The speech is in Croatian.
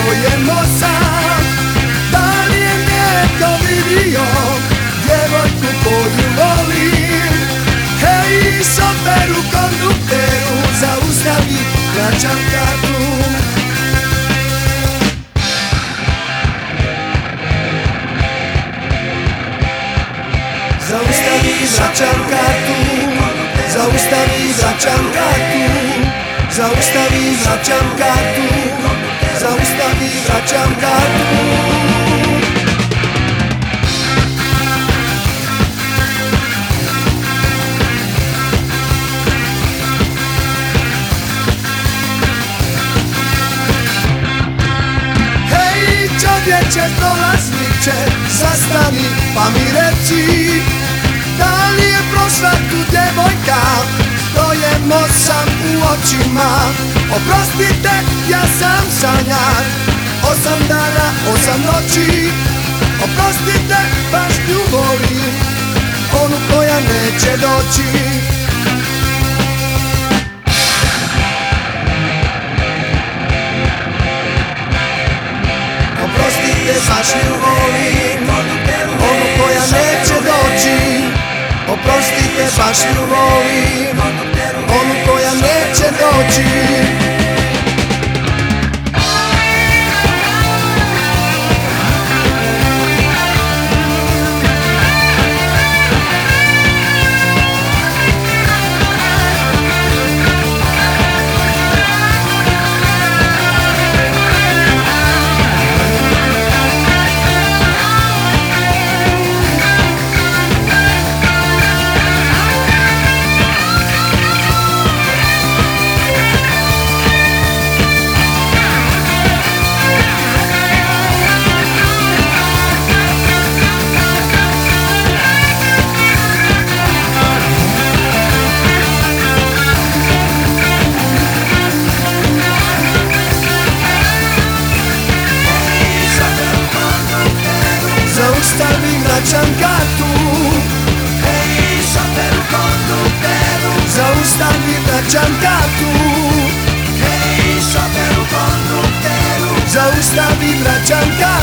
Sjedištu s brojem osam Da li je neko vidio Djevojku koju volim Hej, šoferu, kondukteru Zaustavi, vraćam kartu Zaustavi, vraćam kartu Zaustavi, vraćam kartu Zaustavi, vraćam kartu. Zaustavi, vraćam kartu. Čovječe, prolazniče, zastani pa mi reci Da li je očima. Oprostite, ja sam sanjar, osam dana, osam noći. Oprostite, baš nju volim, onu koja neće doći. Oprostite, baš nju volim. Onu koja neće doći. Oprostite, baš nju doći Zaustavi, vraćam kartu Hej, šoferu, kondukteru Zaustavi, vraćam kartu